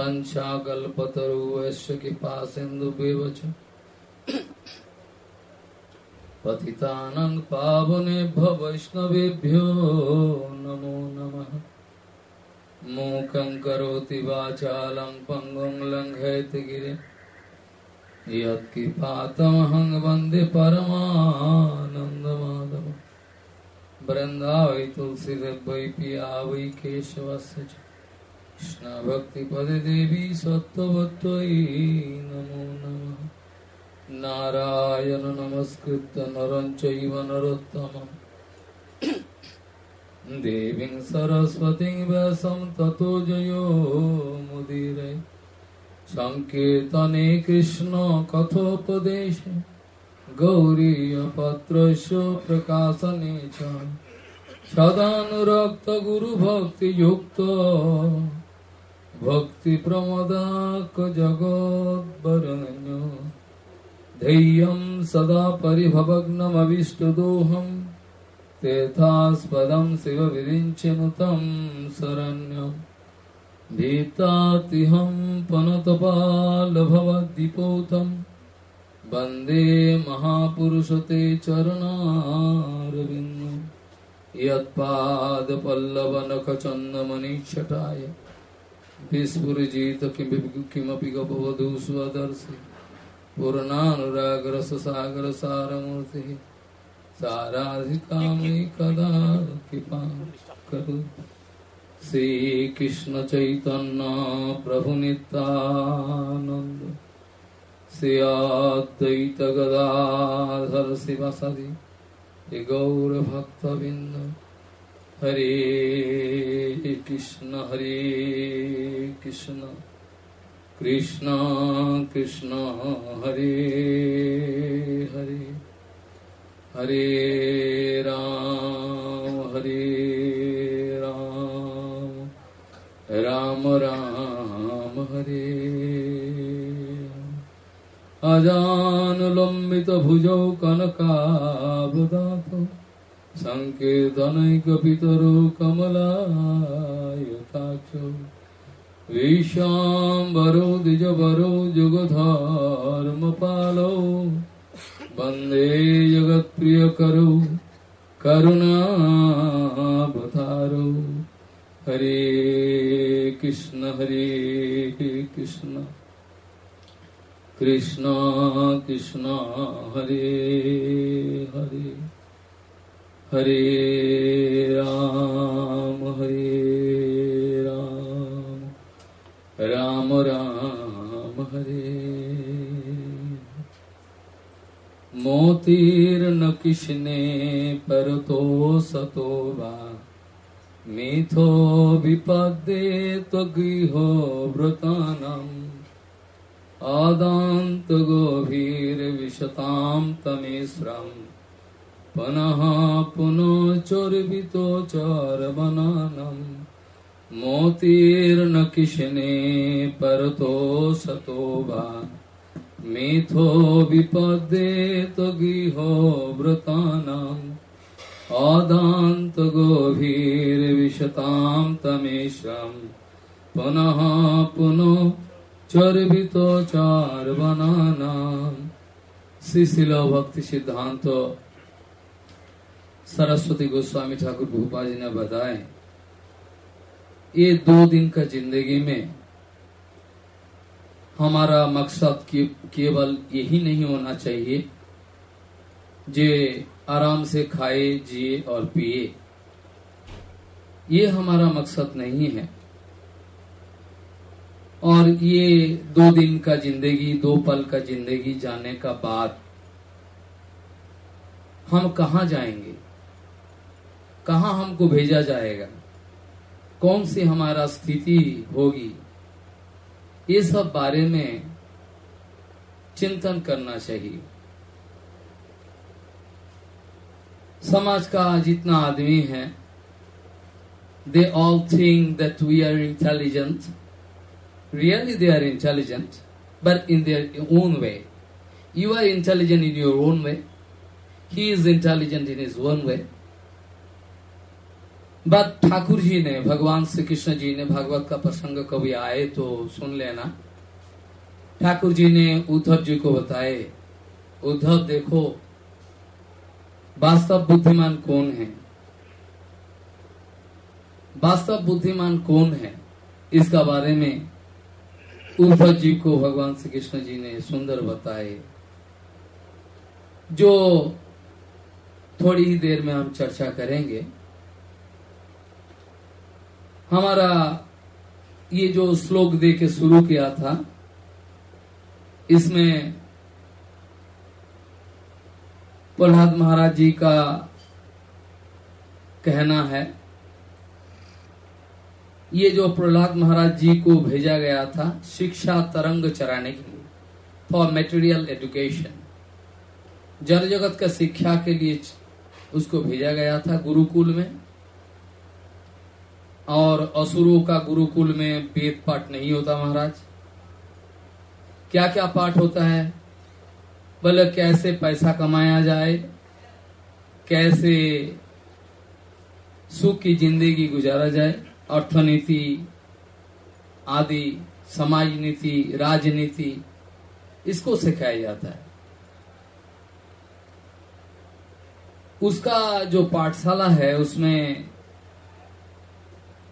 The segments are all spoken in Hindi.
वंशाकल्पतरुवश्य कृपा सिन्धुभिर्वच पतितानं पावनेभ्यो वैष्णवेभ्यो नमो नमः मूकं करोति वाचालं पङ्गुं लङ्घयति गिरिं यत्कृपातमहं वंदे परमानन्दमाधव वृन्दावै तुलसीदेव वै पिया वै केशवस्य कृष्णभक्तिपदे देवी सत्त्ववत्त्वयि नमो नमः। नारायण नमस्कृत्य नरं चैव देवीं सरस्वतीं व्यासं ततो जयो मुदीरये सङ्कीर्तने कृष्णकथोपदेशे गौरीयपत्रस्य प्रकाशने च। सदानुरक्तगुरुभक्तियुक्तो। भक्तिप्रमदाकजगद्वरण्यो धैर्यं सदा परिभवग्नमविष्टदोहं तीर्थास्पदं शिवविरिञ्चनुतं शरण्यं। भीतातिहं पनतपालभवद्दिपोतं वंदे महापुरुषते चरणारविन्दं। यत्पादपल्लवनखचन्दमनिच्छटाय विस्फुरिजित किमपि गपवधू स्वदर्शि पूर्णानुरागरससागरसारमूर्तिः साराधिकामयि कदा कृपां करोतु। श्रीकृष्णचैतन्य प्रभुनितानन्द श्री अद्वैत गदाधर शिवसदि गौरभक्तबिन्द हरे कृष्ण हरे कृष्ण कृष्ण कृष्ण हरे हरे हरे राम हरे राम राम राम हरे अजानुलम्बितभुजौ कनकावदातौ सङ्कीर्तनैकपितरो कमलायताक्षौ। विशाम्बरो द्विजवरो जुगधर्मपालौ। वंदे जगत्प्रियकरौ, करुणावतारौ। हरे कृष्ण हरे कृष्ण। कृष्ण कृष्ण, हरे हरे। हरे राम हरे राम। राम राम, हरे। मोतीर्न किशने परतो सतो वा मिथो विपद्ये त्वगृहो व्रतानम् आदान्तगोभीर्विशतां तमिश्रम् पुनः पुनः चोर्वितो चोरवनानम् मोतीर्न किशने परतो सतो वा मिथो विपद्ये त्वगृहो व्रतानाम् आदान्तगोभीर्विशतां तमेषाम् पुनः पुनः चर्वितो चार्वनानाम् श्री शिल भक्ति सिद्धांत सरस्वती गोस्वामी ठाकुर भूपा जी ने बताए, ये दो दिन का ज़िंदगी में हमारा मकसद केवल यही नहीं होना चाहिए जे आराम से खाए, जिए और पिए। ये हमारा मकसद नहीं है। और ये दो दिन का ज़िंदगी, दो पल का ज़िंदगी जाने का बाद हम कहा जाएँगे? कहा हमको भेजा जाएगा? कौन सी हमारा स्थिति होगी? ये सब बारे में चिंतन करना चाहिए। समाज का जितना आदमी है they all think that we are intelligent really they are intelligent but in their own way you are intelligent in your own way he is intelligent in his own way but Thakur ji ने, भगवान श्री कृष्ण जी ने भागवत का प्रसंग कभी आए तो सुन लेना। ठाकुर जी ने उद्धव जी को बताए, उद्धव देखो, वास्तव बुद्धिमान कौन है? वास्तव बुद्धिमान कौन है? इसका बारे में उद्धव जी को भगवान श्री कृष्ण जी ने सुंदर बताए। जो थोड़ी ही देर में हम चर्चा करेंगे हमारा ये जो श्लोक दे के शुरू किया था, इसमें प्रहलाद महाराज जी का कहना है, ये जो प्रहलाद महाराज जी को भेजा गया था, शिक्षा तरंग चराने के लिए फॉर मेटेरियल एजुकेशन जड़ जगत का शिक्षा के लिए उसको भेजा गया था गुरुकुल में। और असुरों का गुरुकुल में वेद पाठ नहीं होता महाराज। क्या क्या पाठ होता है? बोले कैसे पैसा कमाया जाए, कैसे सुख की ज़िंदगी गुजारा जाए, अर्थनीति आदि समाज नीति राजनीति, इसको सिखाया जाता है। उसका जो पाठशाला है, उसमें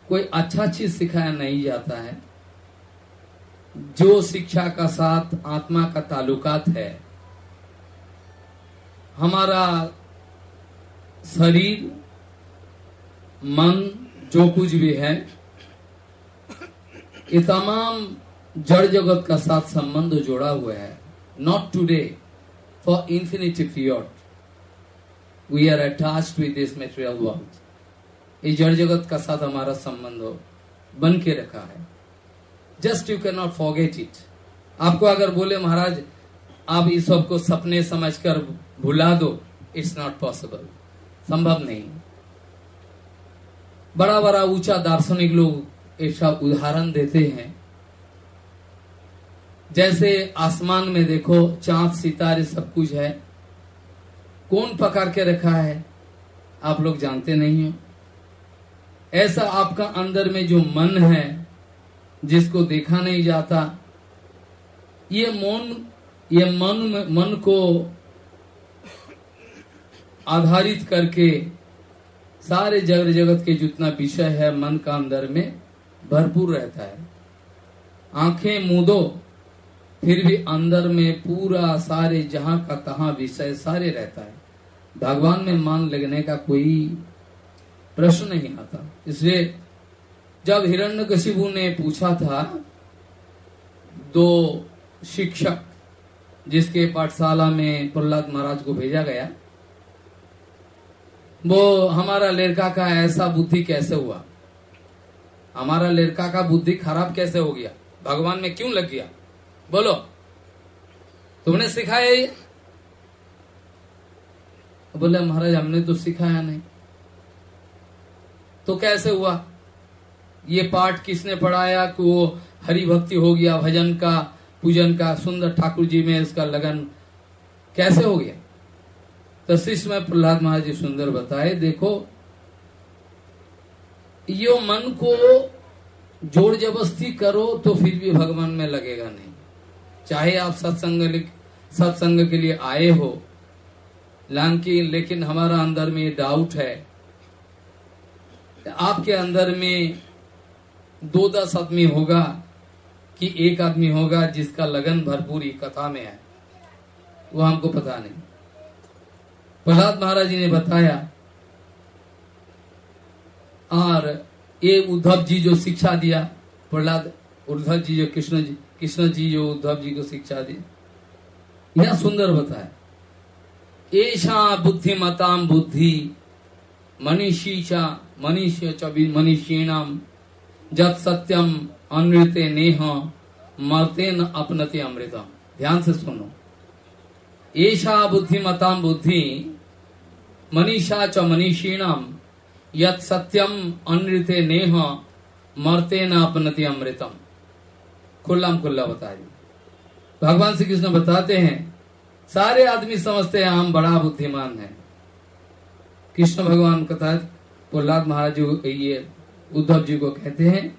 कोई अच्छा चीज़ सिखाया नहीं जाता है। जो शिक्षा का साथ आत्मा का ताल्लुकात है, हमारा शरीर, मन, जो कुछ भी है, ये तमाम जड़ जगत का साथ संबंध जोड़ा हुआ है। Not today for infinity period we are attach with this material world ये जड़ जगत का साथ हमारा संबंध हो, बन के रखा है। Just you can not forget it आपको अगर बोले, महाराज, आप इस सबको सपने समझकर भुला दो इट्स नॉट पॉसिबल संभव नहीं। बड़ा बड़ा ऊँचा दार्शनिक लोग ऐसा उदाहरण देते हैं। जैसे आसमान में देखो, चाँद, सितारे सब कुछ है। कौन पकड़ के रखा है? आप लोग जानते नहीं हो। ऐसा आपका अंदर में जो मन है, जिसको देखा नहीं जाता, ये मन ये मन मन को आधारित करके सारे जगत जगत के जितना विषय है, मन का अंदर में भरपूर रहता है। आँखें मूदो, फिर भी अंदर में पूरा सारे जहाँ का तहा विषय सारे रहता है। भगवान में मान लगने का कोई प्रश्न नहीं आता। इसलिए जब हिरण्यकशिपु ने पूछा था, दो शिक्षक जिसके पाठशाला में प्रहलाद महाराज को भेजा गया, वो हमारा लड़का का ऐसा बुद्धि कैसे हुआ? हमारा लड़का का बुद्धि खराब कैसे हो गया? भगवान में क्यों लग गया? बोलो। तुमने सिखाया ये? बोले, महाराज, हमने तो सिखाया नहीं। तो कैसे हुआ? ये पाठ किसने पढ़ाया कि वो हरि भक्ति हो गया भजन का, पूजन का? सुंदर ठाकुर जी में इसका लगन कैसे हो गया? तो शिष्य में प्रहलाद महाराज जी सुंदर बताए, देखो, यो मन को ज़ोर जबरस्ती करो तो फिर भी भगवान में लगेगा नहीं। चाहे आप सत्संग सत्संग के लिए आए हो, लेकिन लेकिन हमारा अंदर में डाउट है आपके अंदर में दो दस आदमी होगा कि एक आदमी होगा जिसका लगन भरपूर कथा में है। वो हमको पता नहीं। प्रहलाद महाराज जी ने बताया, और ये उद्धव जी जो शिक्षा दिया, प्रहलाद, उद्धव जी जो कृष्ण जी कृष्ण जी जो उद्धव जी को शिक्षा दी, यह सुंदर बताया। ऐसा बुद्धिमताम बुद्धि, मनीषी चा मनीष मनीषीणाम जत सत्यम अनृते नेह मरते न अपनते अमृतम ध्यान से सुनो। ऐसा बुद्धिमताम बुद्धि, मनीषा च मनीषीणम। यत सत्यम अनृते नेह मरते न अपनति अमृतम। खुल्लाम खुल्ला बता दी भगवान श्री कृष्ण बताते हैं, सारे आदमी समझते हैं, हम बड़ा बुद्धिमान है। कृष्ण भगवान कथा प्रहलाद महाराज ये उद्धव जी को कहते हैं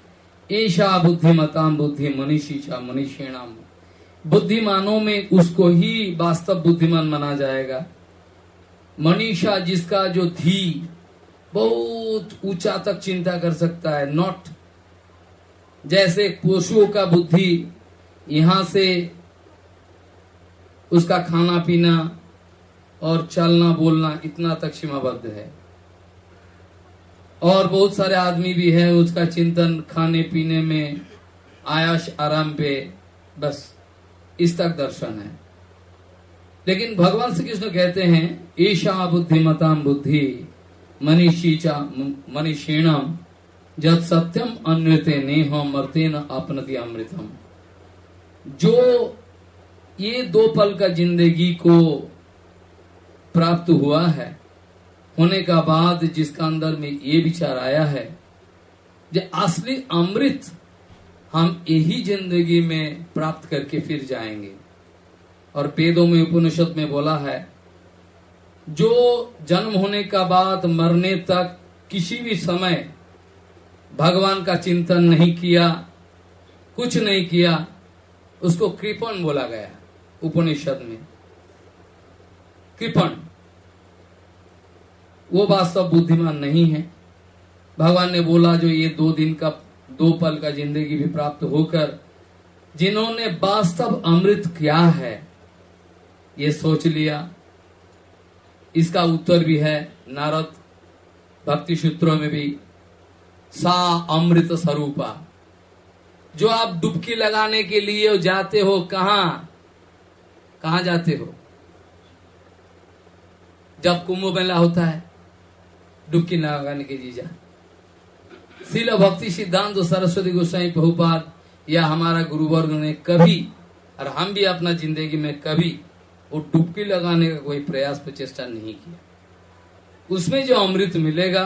ऐसा बुद्धिमताम बुद्धि मनीषीशा मनीषीणाम। बुद्धिमानों में उसको ही वास्तव बुद्धिमान माना जाएगा। मनीषा जिसका जो धी बहुत ऊँचा तक चिंता कर सकता है नॉट जैसे पशुओं का बुद्धि, यहाँ से उसका खाना पीना और चलना बोलना इतना तक सीमाबद्ध है। और बहुत सारे आदमी भी है उसका चिंतन खाने पीने में, आयाश आराम पे, बस, इस तक दर्शन है। लेकिन भगवान श्री कृष्ण कहते हैं, ईशा बुद्धिमताम बुद्धि मनीषी चा मनीषीणम जब सत्यम अन्यते नेह मरते न अपनति अमृतम। जो ये दो पल का ज़िंदगी को प्राप्त हुआ है होने का बाद जिसका अंदर में ये विचार आया है जो असली अमृत हम यही ज़िंदगी में प्राप्त करके फिर जाएँगे। और वेदों में, उपनिषद में बोला है, जो जन्म होने का बाद मरने तक किसी भी समय भगवान का चिंतन नहीं किया, कुछ नहीं किया, उसको कृपण बोला गया उपनिषद में। कृपण। वो वास्तव बुद्धिमान नहीं है। भगवान ने बोला, जो ये दो दिन का, दो पल का ज़िंदगी भी प्राप्त होकर, जिन्होंने वास्तव अमृत क्या है, ये सोच लिया। इसका उत्तर भी है, नारद, भक्ति सूत्रों में भी, सा अमृत स्वरूपा। जो आप डुबकी लगाने के लिए जाते हो, कहा कहा जाते हो? जब कुंभ मेला होता है डुबकी लगाने के लिए जा शिल भक्ति सिद्धांत सरस्वती गोस्वाई बहुपात या हमारा गुरुवर्ग ने कभी, और हम भी अपना ज़िंदगी में कभी वो डुबकी लगाने का कोई प्रयास प्रचेष्टा नहीं किया। उसमें जो अमृत मिलेगा,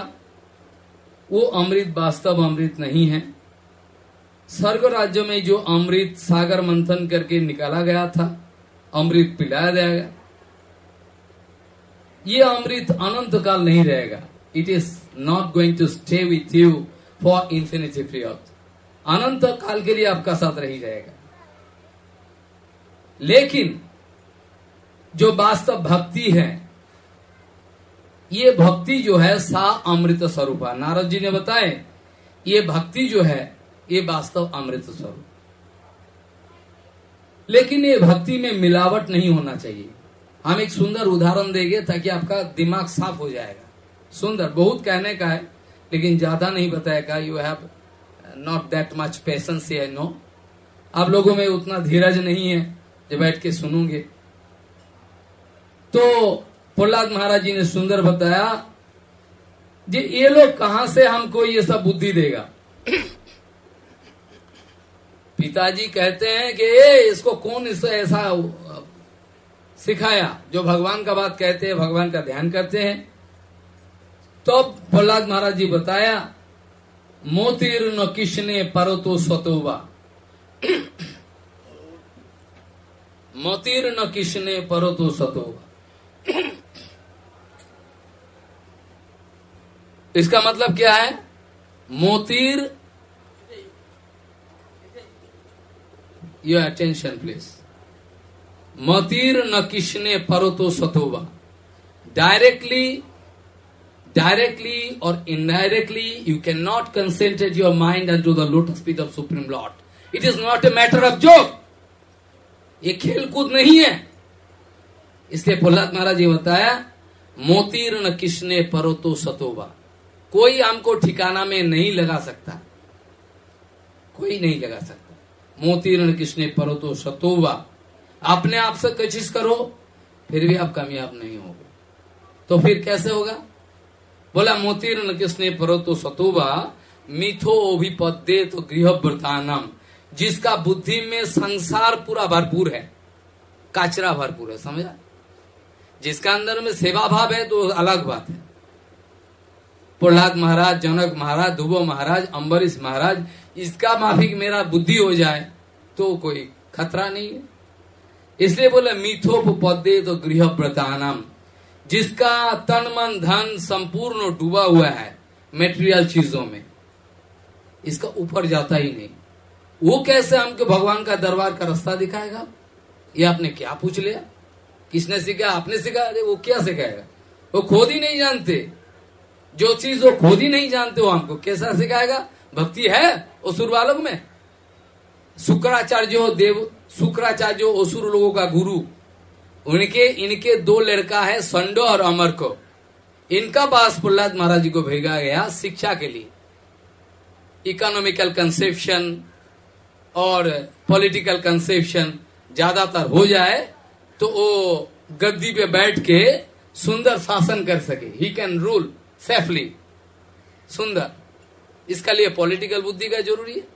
वो अमृत वास्तव अमृत नहीं है। स्वर्ग राज्य में जो अमृत सागर मंथन करके निकाला गया था, अमृत पिलाया जाएगा। ये अमृत अनंत काल नहीं रहेगा। It is not going to stay with you for infinity period अनंत काल के लिए आपका साथ रही जाएगा। लेकिन जो वास्तव भक्ति है, ये भक्ति जो है सा अमृत स्वरूप है। नारद जी ने बताए ये भक्ति जो है, ये वास्तव अमृत स्वरूप। लेकिन ये भक्ति में मिलावट नहीं होना चाहिए। हम एक सुंदर उदाहरण देंगे ताकि आपका दिमाग साफ़ हो जाएगा। सुंदर बहुत कहने का है लेकिन ज़्यादा नहीं बताएगा you have not that much patience no आप लोगों में उतना धीरज नहीं है जो बैठ के सुनूँगे। तो प्रहलाद महाराज जी ने सुंदर बताया जी ये लोग कहाँ से हमको ये सब बुद्धि देगा? पिताजी कहते हैं कि ए, इसको कौन इसे ऐसा सिखाया? जो भगवान का बात कहते हैं भगवान का ध्यान करते हैं। तो प्रहलाद महाराज जी बताया, मोतिर न किसने परो स्वतोबा मोतीर न किसने परो तो सतोबा इसका मतलब क्या है? मोतीर योर अटेंशन प्लीज़ मोतीर न किसने परो तो सतोबा directly directly or indirectly, you cannot concentrate your mind unto the lotus feet of supreme lord. It is not a matter of joke. ये खेल कूद नहीं है। इसलिए प्रहलाद महाराज जी बताया, मोतीर न किसने परो तो सतोबा कोई हमको ठिकाना में नहीं लगा सकता। कोई नहीं लगा सकता। मोतीर न किसने परो तो सतोबा अपने आप से कोशिश करो, फिर भी आप कामयाब नहीं होगे। तो फिर कैसे होगा? बोला मोतीर न किसने परो तो सतोबा? मिथो अभिपद्य तो गृह व्रतानम जिसका बुद्धि में संसार पूरा भरपूर है, काचरा भरपूर है, समझा? जिसका अंदर में सेवा भाव है तो अलग बात है। प्रहलाद महाराज, जनक महाराज धुबो महाराज अम्बरीश महाराज, इसका माफिक मेरा बुद्धि हो जाए तो कोई खतरा नहीं है। इसलिए बोले मिथोप पदे तो गृह व्रतानम जिसका तन मन धन संपूर्ण डूबा हुआ है मेटेरियल चीज़ों में। इसका ऊपर जाता ही नहीं। वो कैसे हमको भगवान का दरबार का रास्ता दिखाएगा? ये आपने क्या पूछ लिया? किसने सीखा? आपने सीखा? अरे वो क्या सिखाएगा? वो खुद ही नहीं जानते। जो चीज़ वो खुद ही नहीं जानते, वो हमको कैसा सिखाएगा? भक्ति है असुर बालक में? शुक्राचार्य देव, शुक्राचार्य असुर लोगों का गुरु। उनके, इनके दो लड़का है, संडो और अमर को। इनका पास प्रहलाद महाराज जी को भेजा गया शिक्षा के लिए। इकोनॉमिकल कंसेप्शन और पॉलिटिकल कंसेप्शन ज़्यादातर हो जाए तो वो गद्दी पे बैठ के सुंदर शासन कर सके। ही कैन रूल सेफली सुंदर। इसका लिए पॉलिटिकल बुद्धि का ज़रूरी है।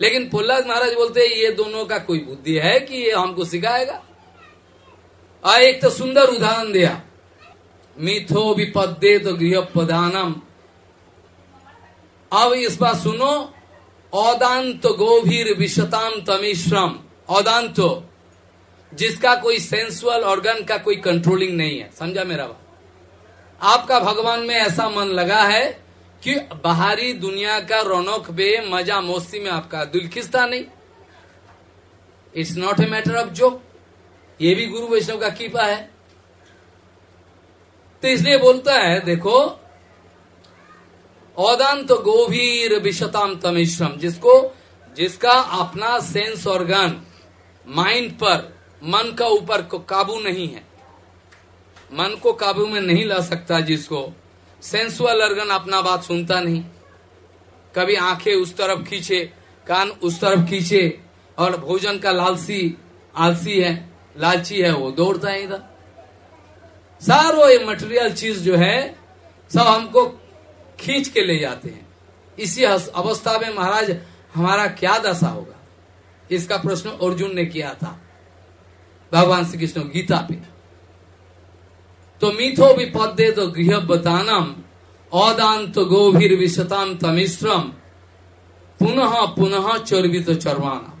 लेकिन प्रहलाद महाराज बोलते हैं, ये दोनों का कोई बुद्धि है कि ये हमको सिखाएगा? आ, एक तो सुंदर उदाहरण दिया। मिथो विपदे तो गृह प्रधानम अब इस बात सुनो औदांत गोभीर विशताम तमिश्रम। औदांत जिसका कोई सेंसुअल ऑर्गन का कोई कंट्रोलिंग नहीं है। समझा मेरा बात आपका भगवान में ऐसा मन लगा है कि बाहरी दुनिया का रौनक बे मज़ा मोस्ती में आपका दिल खिस्ता नहीं। It's not a matter of जो ये भी गुरु वैष्णव का कीपा है। तो इसलिए बोलता है, देखो, औदांत गोभीर विशताम तमिश्रम, जिसको, जिसका अपना सेंस ऑर्गन माइंड पर, मन का ऊपर को काबू नहीं है। मन को काबू में नहीं ला सकता जिसको। सेंसुअल अर्गन अपना बात सुनता नहीं। कभी आँखें उस तरफ़ खींचे, कान उस तरफ़ खींचे, और भोजन का लालसी, आलसी है। लालची है, वो दौड़ता है इधर। सारो ये मटेरियल चीज़ जो है, सब हमको खींच के ले जाते हैं। इसी अवस्था में महाराज, हमारा क्या दशा होगा? इसका प्रश्न अर्जुन ने किया था। भगवान श्री कृष्ण गीता पे तो मिथो विपदे तो गृह बतानम औदांत गोभीर विशताम तमिश्रम पुनः पुनः चर्वित चरवाना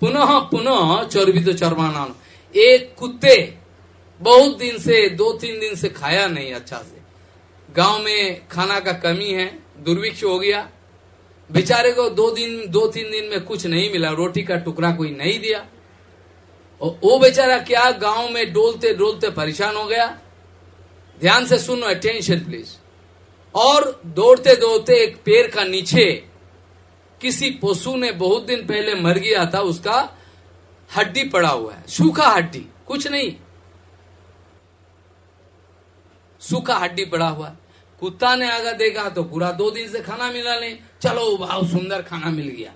पुनः पुनः चर्वित चरवाना एक कुत्ते बहुत दिन से, दो तीन दिन से खाया नहीं अच्छा से। गाँव में खाना का कमी है, दुर्भिक्ष हो गया। बेचारे को दो दिन, दो तीन दिन में कुछ नहीं मिला, रोटी का टुकड़ा कोई नहीं दिया। और वो बेचारा क्या गाँव में डोलते डोलते परेशान हो गया। ध्यान से सुनो अटेंशन प्लीज़ और दौड़ते दौड़ते एक पेड़ का नीचे किसी पशु ने बहुत दिन पहले मर गया था, उसका हड्डी पड़ा हुआ है। सूखा हड्डी, कुछ नहीं। सूखा हड्डी पड़ा हुआ है। कुत्ता ने आगा देखा तो पूरा दो दिन से खाना मिला नहीं। चलो बहुत सुंदर खाना मिल गया।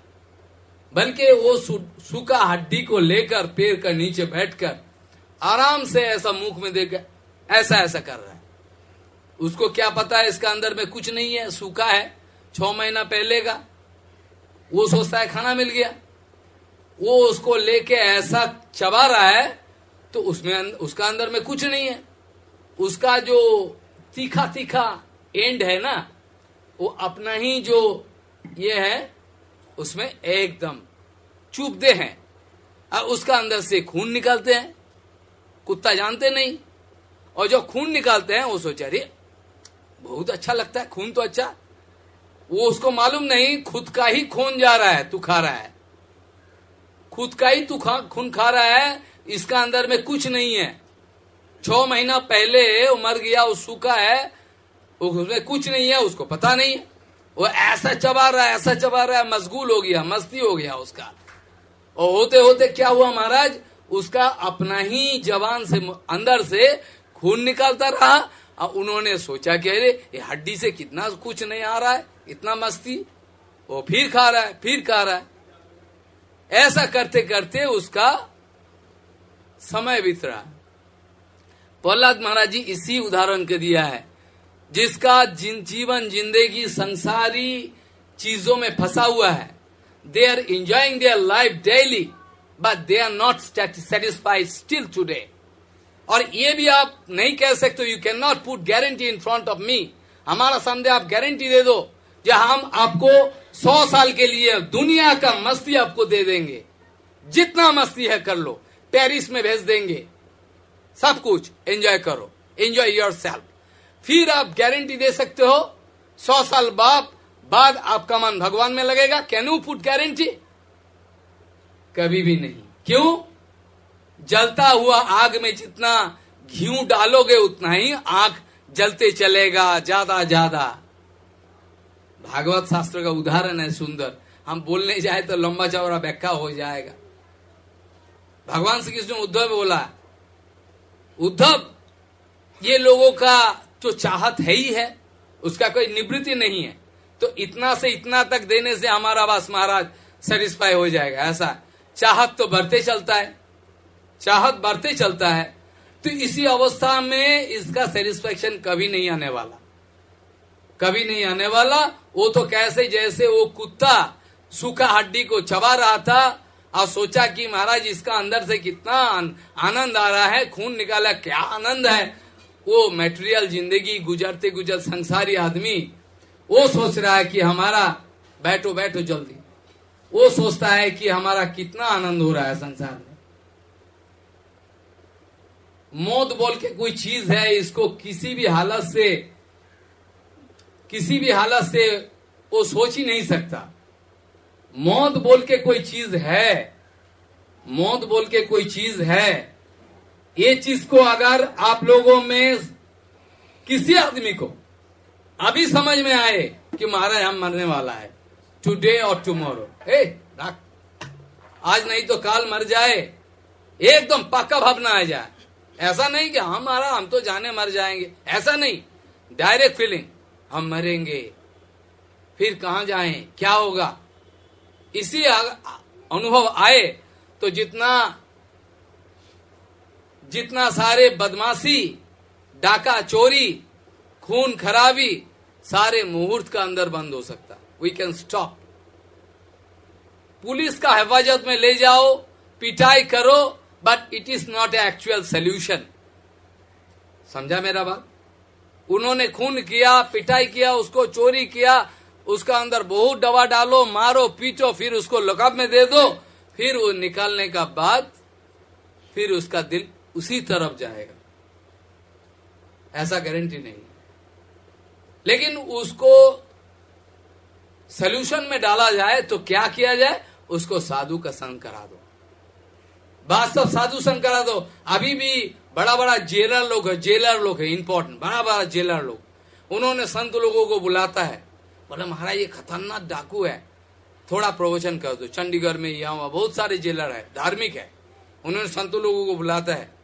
बल्कि वो सूखा हड्डी को लेकर पेड़ का नीचे बैठकर आराम से ऐसा मुख में देकर ऐसा ऐसा कर रहा है। उसको क्या पता है, इसका अंदर में कुछ नहीं है, सूखा है। छ महीना पहले का। वो सोचता है, खाना मिल गया। वो उसको लेके ऐसा चबा रहा है तो उसमें उसका अंदर में कुछ नहीं है। उसका जो तीखा तीखा एंड है ना, वो अपना ही जो ये है, उसमें एकदम चुपते हैं। और उसका अंदर से खून निकालते हैं। कुत्ता जानते नहीं। और जो खून निकालते हैं, वो सोचा, अरे, बहुत अच्छा लगता है, खून तो अच्छा। वो उसको मालूम नहीं, खुद का ही खून जा रहा है, तू खा रहा है। खुद का ही तू खून खा रहा है, इसका अंदर में कुछ नहीं है। छ महीना पहले वो मर गया, वो सूखा है उसमें कुछ नहीं है, उसको पता नहीं है। वो ऐसा चबा रहा है, ऐसा चबा रहा है, मशगूल हो गया, मस्ती हो गया उसका। और होते होते क्या हुआ महाराज? उसका अपना ही जवान से अंदर से खून निकालता रहा, और उन्होंने सोचा कि अरे, ये हड्डी से कितना कुछ नहीं आ रहा है। इतना मस्ती, वो फिर खा रहा है, फिर खा रहा है। ऐसा करते करते उसका समय बीत रहा है। प्रहलाद महाराज जी इसी उदाहरण के दिया है, जिसका जिन जीवन, ज़िंदगी, संसारी चीज़ों में फंसा हुआ है। They are enjoying their life daily but they are not satisfied still today और ये भी आप नहीं कह सकते you can not put guarantee in front of me हमारा सामने आप गारंटी दे दो। जो हम आपको सौ साल के लिए दुनिया का मस्ती आपको दे देंगे, जितना मस्ती है कर लो, पेरिस में भेज देंगे, सब कुछ एंजॉय करो एंजॉय योर सेल्फ फिर आप गारंटी दे सकते हो, सौ साल बाद बाद आपका मन भगवान में लगेगा कैन यू पुट गारंटी कभी भी नहीं। क्यों? जलता हुआ आग में जितना घी डालोगे, उतना ही आग जलते चलेगा, ज़्यादा ज़्यादा। भागवत शास्त्र का उदाहरण है सुंदर। हम बोलने जाए तो लंबा चौड़ा व्याख्या हो जाएगा। भगवान श्री कृष्ण उद्धव बोला, उद्धव, ये लोगों का जो चाहत है ही है, उसका कोई निवृत्ति नहीं है। तो इतना से इतना तक देने से हमारा बस महाराज सेटिस्फाई हो जाएगा, ऐसा। चाहत तो बढ़ते चलता है, चाहत बढ़ते चलता है तो इसी अवस्था में इसका सेटिस्फेक्शन कभी नहीं आने वाला। कभी नहीं आने वाला वो तो कैसे जैसे वो कुत्ता सूखा हड्डी को चबा रहा था, और सोचा कि महाराज इसका अंदर से कितना आनंद आ रहा है, खून निकाला, क्या आनंद है। वो मेटेरियल ज़िंदगी गुजरते गुजर संसारी आदमी, वो सोच रहा है कि हमारा बैठो बैठो जल्दी। वो सोचता है कि हमारा कितना आनंद हो रहा है संसार में। मौत बोल के कोई चीज़ है, इसको किसी भी हालत से किसी भी हालत से वो सोच ही नहीं सकता। मौत बोल के कोई चीज़ है, मौत बोल के कोई चीज़ है, ये चीज़ को अगर आप लोगों में किसी आदमी को अभी समझ में आए कि महाराज हम मरने वाला है टुडे और टुमारो आज नहीं तो काल मर जाए, एकदम पक्का भावना आ जाए। ऐसा नहीं कि हमारा हम तो जाने मर जाएँगे, ऐसा नहीं। डायरेक्ट फीलिंग हम मरेंगे। फिर कहा जाएँ? क्या होगा? इसी अनुभव आए तो जितना जितना सारे बदमाशी, डाका चोरी, खून खराबी, सारे मुहूर्त का अंदर बंद हो सकता। वी कैन स्टॉप पुलिस का हिफाजत में ले जाओ, पिटाई करो but it is not a actual solution समझा मेरा बात? उन्होंने खून किया, पिटाई किया, उसको चोरी किया, उसका अंदर बहुत दवा डालो, मारो पीटो फिर उसको लकअप में दे दो, फिर वो निकालने का बाद फिर उसका दिल उसी तरफ़ जाएगा। ऐसा गारंटी नहीं लेकिन उसको सोल्यूशन में डाला जाए तो क्या किया जाए? उसको साधु का संग करा दो। वास्तव साधु संग करा दो। अभी भी बड़ा बड़ा जेलर लोग है, जेलर लोग है इंपॉर्टेंट बड़ा बड़ा जेलर लोग। उन्होंने संत लोगों को बुलाता है। बोले, महाराज, ये खतरनाक डाकू है। थोड़ा प्रवचन कर दो। चंडीगढ़ में यहाँ बहुत सारे जेलर है, धार्मिक है। उन्होंने संत लोगों को बुलाता है।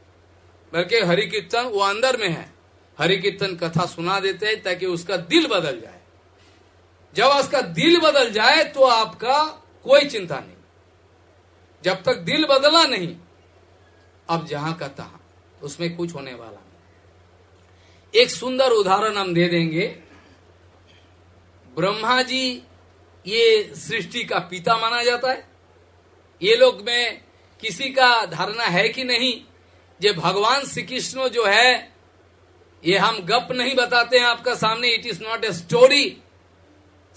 बल्कि हरि कीर्तन वो अंदर में है। हरि कीर्तन कथा सुना देते हैं ताकि उसका दिल बदल जाए। जब उसका दिल बदल जाए तो आपका कोई चिंता नहीं। जब तक दिल बदला नहीं, अब जहाँ का तहा। उसमें कुछ होने वाला नहीं। एक सुंदर उदाहरण हम दे देंगे। ब्रह्मा जी, ये सृष्टि का पिता माना जाता है। ये लोग में किसी का धारणा है कि नहीं? जे भगवान श्री कृष्ण जो है, ये हम गप नहीं बताते हैं आपका सामने it is not a story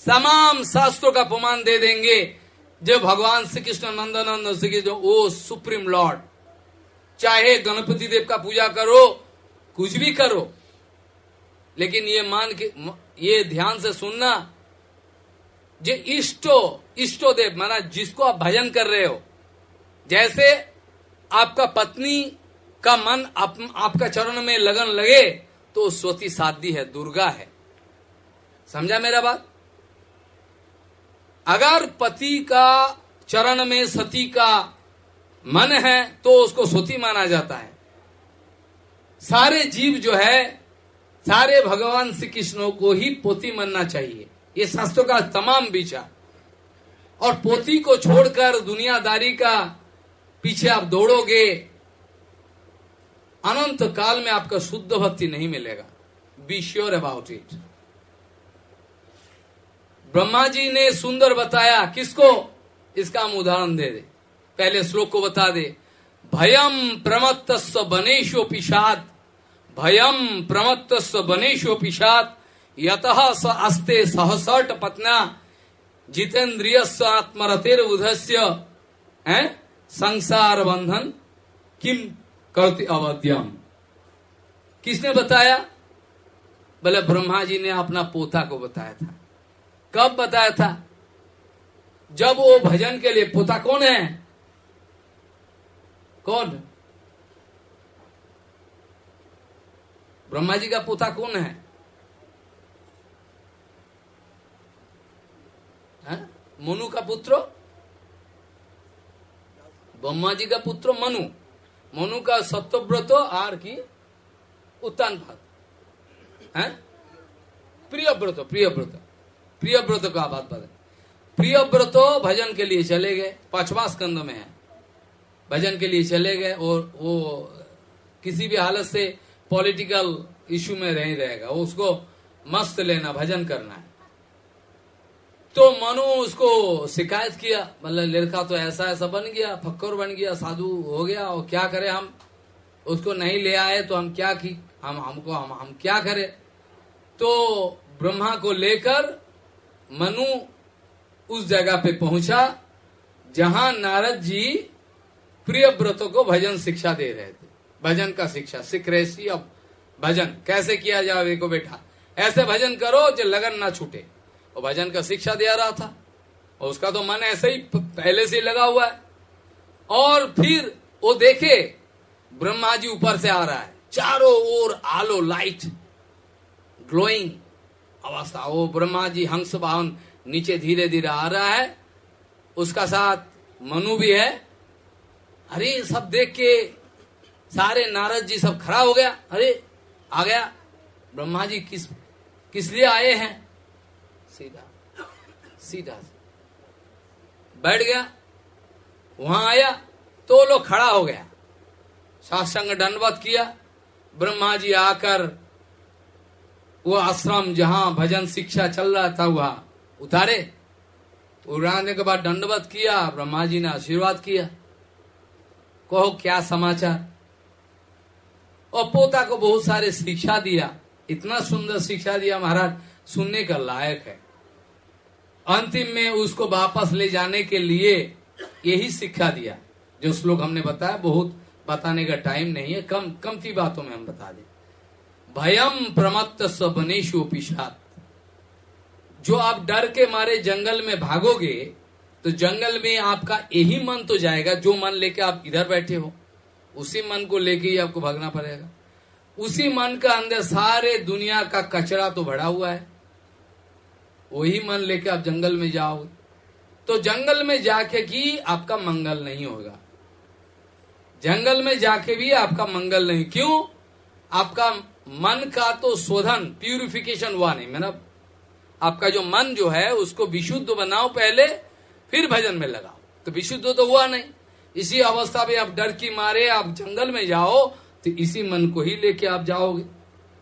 तमाम शास्त्रों का प्रमाण दे देंगे। जो भगवान Shri Krishna Nandanand Shri Krishna O supreme lord चाहे गणपति देव का पूजा करो कुछ भी करो लेकिन ये मान के ये ध्यान से सुनना जो इष्टो इष्टो देव माना जिसको आप भजन कर रहे हो जैसे आपका पत्नी का मन आप, आपका चरण में लगन लगे तो स्वती साधी है दुर्गा है। समझा मेरा बात? अगर पति का चरण में सती का मन है तो उसको सोती माना जाता है। सारे जीव जो है, सारे भगवान श्री कृष्ण को ही पोती मानना चाहिए। ये शास्त्रों का तमाम विचार और पोती को छोड़कर दुनियादारी का पीछे आप दौड़ोगे, अनंत काल में आपका शुद्ध भक्ति नहीं मिलेगा। Be sure about it Brahma ji ने सुंदर बताया, किसको? इसका हम उदाहरण दे दे। पहले श्लोक को बता दे। भयम प्रमत्त बनेशो पिशाद भयम प्रमत्त बनेशो पिशाद यत स अस्ते सहसट पत्ना जितेन्द्रिय आत्मरतिर उधस्य है संसार बंधन किम करते अवध्यम? किसने बताया? बोले ब्रह्मा जी ने अपना पोता को बताया था। कब बताया था? जब वो भजन के लिए पोता कौन है? कौन? ब्रह्मा जी का पोता कौन है? मनु का पुत्र? ब्रह्मा जी का पुत्र मनु। मनु का सत्यव्रत आर की? उत्तान भाग। है? प्रिय व्रत प्रिय व्रत प्रिय व्रत का बात बता प्रिय व्रत भजन के लिए चले गए, पांचवा स्कंद में है। भजन के लिए चले गए और वो किसी भी हालत से पॉलिटिकल इशू में नहीं रहेगा। वो उसको मस्त लेना, भजन करना है। तो मनु उसको शिकायत किया मतलब लड़का तो ऐसा ऐसा बन गया फक्कर बन गया, साधु हो गया, और क्या करे हम? उसको नहीं ले आए तो हम क्या की? हम, हमको, हम हम क्या करें? तो ब्रह्मा को लेकर मनु उस जगह पे पहुँचा, जहाँ नारद जी प्रिय व्रतों को भजन शिक्षा दे रहे थे। भजन का शिक्षा सिख रेसी अब भजन, कैसे किया जाए को बेटा? ऐसे भजन करो जो लगन ना छूटे। और भजन का शिक्षा दिया रहा था। और उसका तो मन ऐसे ही पहले से लगा हुआ है। और फिर वो देखे, ब्रह्मा जी ऊपर से आ रहा है। चारों ओर आलो लाइट, ग्लोइंग अवस्था। वो ब्रह्मा जी हंस वाहन नीचे धीरे धीरे आ रहा है। उसका साथ मनु भी है। अरे, सब देख के सारे नारद जी सब खड़ा हो गया। अरे, आ गया। ब्रह्मा जी किस किस लिए आए हैं? सीधा सीधा बैठ गया। वहाँ आया तो लोग खड़ा हो गया। सासंग दंडवत किया। ब्रह्मा जी आकर, वो आश्रम जहाँ भजन शिक्षा चल रहा था, वहाँ उतारे। उड़ाने के बाद दंडवत किया। ब्रह्मा जी ने आशीर्वाद किया। कहो, क्या समाचार? और पोता को बहुत सारे शिक्षा दिया। इतना सुंदर शिक्षा दिया महाराज, सुनने का लायक है। अंतिम में उसको वापस ले जाने के लिए यही शिक्षा दिया। जो श्लोक हमने बताया, बहुत बताने का टाइम नहीं है, कम कमती बातों में हम बता दें। भयम प्रमत्त स्वनेशु पिशात। जो आप डर के मारे जंगल में भागोगे तो जंगल में आपका यही मन तो जाएगा, जो मन लेके आप इधर बैठे हो, उसी मन को लेके ही आपको भागना पड़ेगा। उसी मन का अंदर सारे दुनिया का कचरा तो भरा हुआ है, वही मन लेके आप जंगल में जाओगे। तो जंगल में जाके भी आपका मंगल नहीं होगा। जंगल में जाके भी आपका मंगल नहीं। क्यों? आपका मन का तो शोधन प्यूरिफिकेशन हुआ नहीं मतलब आपका जो मन जो है, उसको विशुद्ध बनाओ पहले फिर भजन में लगाओ। तो विशुद्ध तो हुआ नहीं। इसी अवस्था में आप डर की मारे, आप जंगल में जाओ तो इसी मन को ही लेके आप जाओगे।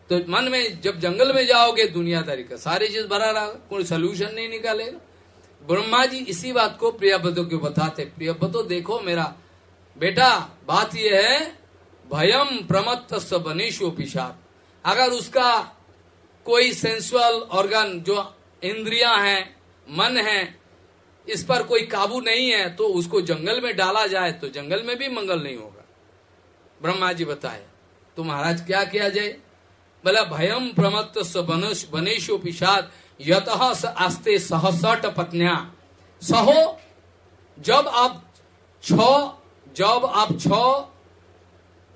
तो मन में जब जंगल में जाओगे दुनियादारी का सारी चीज़ भरा रहा, कोई सोल्यूशन नहीं निकालेगा। ब्रह्मा जी इसी बात को प्रियव्रतो को बताते प्रियव्रतो, देखो मेरा बेटा, बात यह है, भयम प्रमत्त बनीशो पिशाब अगर उसका कोई सेंसुअल ऑर्गन जो इंद्रिया है, मन है इस पर कोई काबू नहीं है तो उसको जंगल में डाला जाए तो जंगल में भी मंगल नहीं होगा। ब्रह्मा जी बताए तो महाराज, क्या किया जाए? बोला भयम प्रमत्त बनेशो पिशाद यत आस्ते सहसट पत्निया। सहो, जब आप छ, जब आप छ,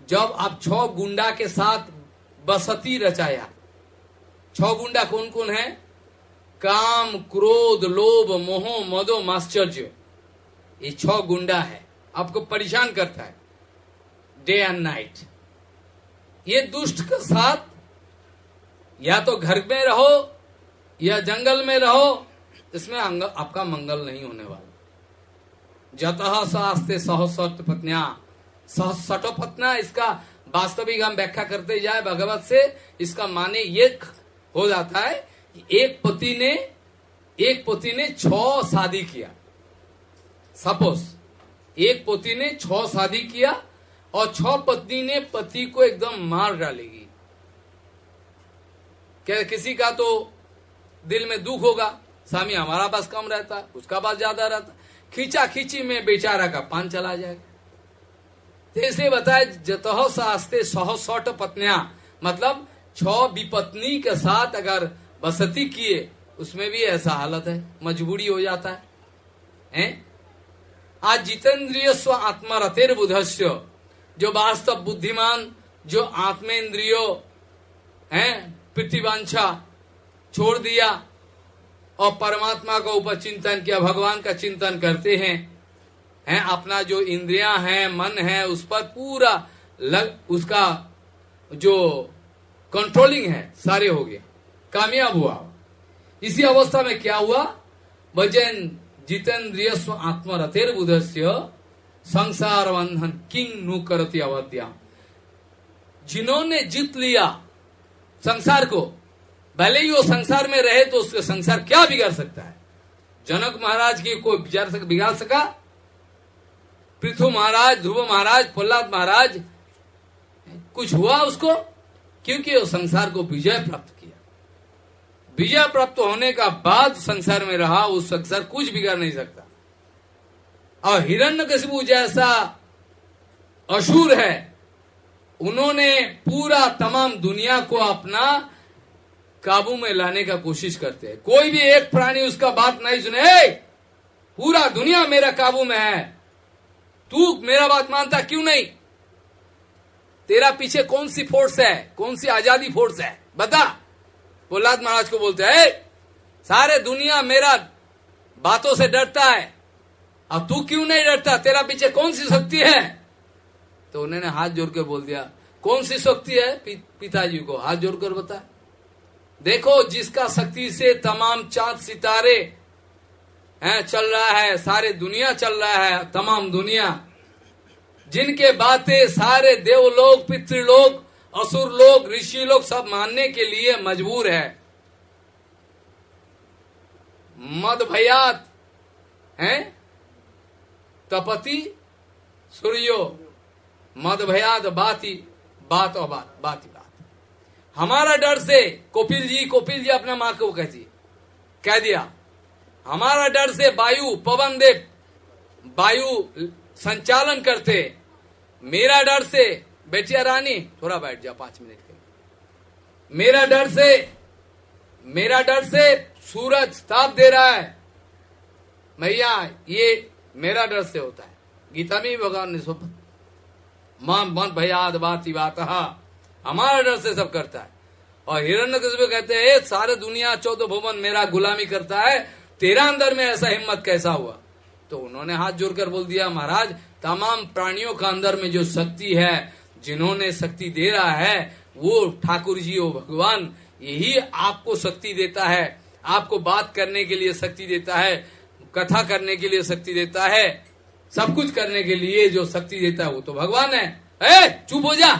जब आप छ गुंडा के साथ बसती रचाया। छ गुंडा कौन कौन है? काम, क्रोध, लोभ, मोह, मदो, माश्चर्य। ये छ गुंडा है। आपको परेशान करता है। डे एंड नाइट ये दुष्ट के साथ या तो घर में रहो या जंगल में रहो, इसमें आपका मंगल नहीं होने वाला। जत शास्ते सहसट पत्निया। सहसटो पत्ना इसका वास्तविक हम व्याख्या करते जाए, भगवत से इसका माने ये हो जाता है एक पति ने, एक पति ने छ शादी किया। सपोज़ एक पति ने छ शादी किया और छ पत्नी ने पति को एकदम मार डालेगी। क्या किसी का तो दिल में दुख होगा? स्वामी, हमारा पास कम रहता, उसका पास ज़्यादा रहता। खींचा खींची में बेचारा का पान चला जाएगा। इसलिए बताए जतह शास्ते सह पत्निया। मतलब छ विपत्नी के साथ अगर बसती किए, उसमें भी ऐसा हालत है, मजबूरी हो जाता है। हैं? आज जितेंद्रिय स्व आत्मरतेर बुधस्य, जो वास्तव बुद्धिमान, जो आत्मेन्द्रियो हैं, पृथ्वीवांछा छोड़ दिया, और परमात्मा का ऊपर चिंतन किया, भगवान का चिंतन करते हैं। हैं, अपना जो इंद्रियाँ हैं, मन है, उस पर पूरा लग, उसका जो कंट्रोलिंग है, सारे हो गए। कामयाब हुआ। इसी अवस्था में क्या हुआ? भजन जितेंद्रिय स्व आत्मरथेर बुधस्य संसार बंधन किंग नु करती अवध्या जिन्होंने जीत लिया संसार को भले ही वो संसार में रहे तो उसके संसार क्या बिगाड़ सकता है? जनक महाराज की कोई बिगाड़ सक, बिगाड़ सका? पृथु महाराज ध्रुव महाराज प्रहलाद महाराज कुछ हुआ उसको? क्योंकि वो संसार को विजय प्राप्त विजय प्राप्त होने का बाद संसार में रहा उस संसार कुछ बिगाड़ नहीं सकता। और हिरण्य जैसा अशूर है, उन्होंने पूरा तमाम दुनिया को अपना काबू में लाने का कोशिश करते हैं। कोई भी एक प्राणी उसका बात नहीं सुने पूरा दुनिया मेरा काबू में है। तू मेरा बात मानता क्यों नहीं? तेरा पीछे कौन सी फोर्स है? कौन सी आज़ादी फोर्स है? बता। प्रहलाद महाराज को बोलते हैं सारे दुनिया मेरा बातों से डरता है। अब तू क्यों नहीं डरता? तेरा पीछे कौन सी शक्ति है? तो उन्होंने हाथ जोड़ के बोल दिया, कौन सी शक्ति है पिताजी को? हाथ जोड़कर बता। देखो, जिसका शक्ति से तमाम चाँद सितारे हैं, चल रहा है, सारे दुनिया चल रहा है, तमाम दुनिया। जिनके बातें सारे देवलोक, पितृलोक असुर लोग, ऋषि लोग सब मानने के लिए मजबूर है। मद भयात, है? तपति, सूर्यो, मद भयात, बाती, बात और बात बात बात। हमारा डर से, कोपिल जी कोपिल जी अपने माँ को कहती कह दिया, हमारा डर से वायु, पवन देव, वायु संचालन करते। मेरा डर से बेटिया रानी, थोड़ा बैठ जाओ पाँच मिनट के मेरा डर से, मेरा डर से सूरज ताप दे रहा है। भैया ये मेरा डर से होता है। गीता में भगवान ने सोचा मन मन भयाद बात ही बात हमारा डर से सब करता है। और हिरण्य कहते हैं सारे दुनिया, चौदह भुवन मेरा गुलामी करता है। तेरा अंदर में ऐसा हिम्मत कैसा हुआ? तो उन्होंने हाथ जोड़कर बोल दिया, महाराज, तमाम प्राणियों का अंदर में जो शक्ति है जिन्होंने शक्ति दे रहा है वो ठाकुर जी वो भगवान यही आपको शक्ति देता है। आपको बात करने के लिए शक्ति देता है कथा करने के लिए शक्ति देता है सब कुछ करने के लिए जो शक्ति देता है वो तो भगवान है। ए, चुप हो जा।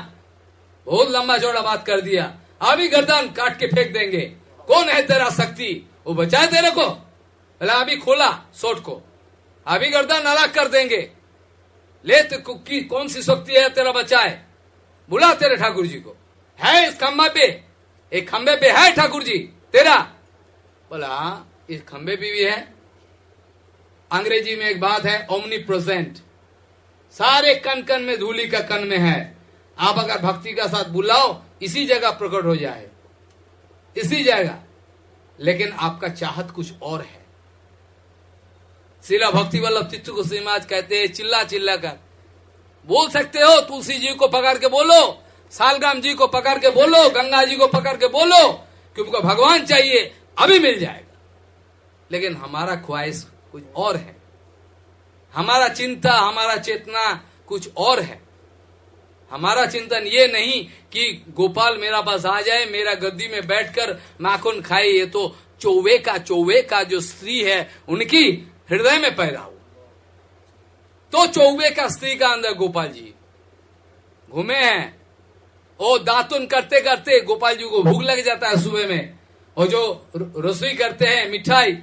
बहुत लंबा चौड़ा बात कर दिया। अभी गर्दन काट के फेंक देंगे। कौन है तेरा शक्ति? वो बचाए तेरे को? बोला अभी खोला सोट को। अभी गर्दन अलग कर देंगे। ले तो कौन सी शक्ति है तेरा बचाए बुला तेरे ठाकुर जी को। है इस खंबा पे। एक खंबे पे है ठाकुर जी। तेरा। बोला, इस खंबे पे भी है। अंग्रेज़ी में एक बात है ओमनी प्रेजेंट सारे कन कन में, धूली का कन में है। आप अगर भक्ति का साथ बुलाओ, इसी जगह प्रकट हो जाए। इसी जगह। लेकिन आपका चाहत कुछ और है। शिला भक्ति वल्लभ चित्त को सिमाज कहते हैं चिल्ला चिल्ला कर। बोल सकते हो, तुलसी जी को पकड़ के बोलो सालग्राम जी को पकड़ के बोलो, गंगा जी को पकड़ के बोलो क्योंकि भगवान चाहिए, अभी मिल जाएगा। लेकिन हमारा ख्वाहिश कुछ और है। हमारा चिंता, हमारा चेतना कुछ और है। हमारा चिंतन ये नहीं कि गोपाल मेरा पास आ जाए, मेरा गद्दी में बैठकर माखन खाए, ये तो चौवे का चौवे का जो स्त्री है, उनकी हृदय में पैदा हुआ तो चौबे का स्त्री का अंदर गोपाल जी। घूमे हैं। ओ दातुन करते करते गोपाल जी को भूख लग जाता है सुबह में। और जो रसोई करते हैं, मिठाई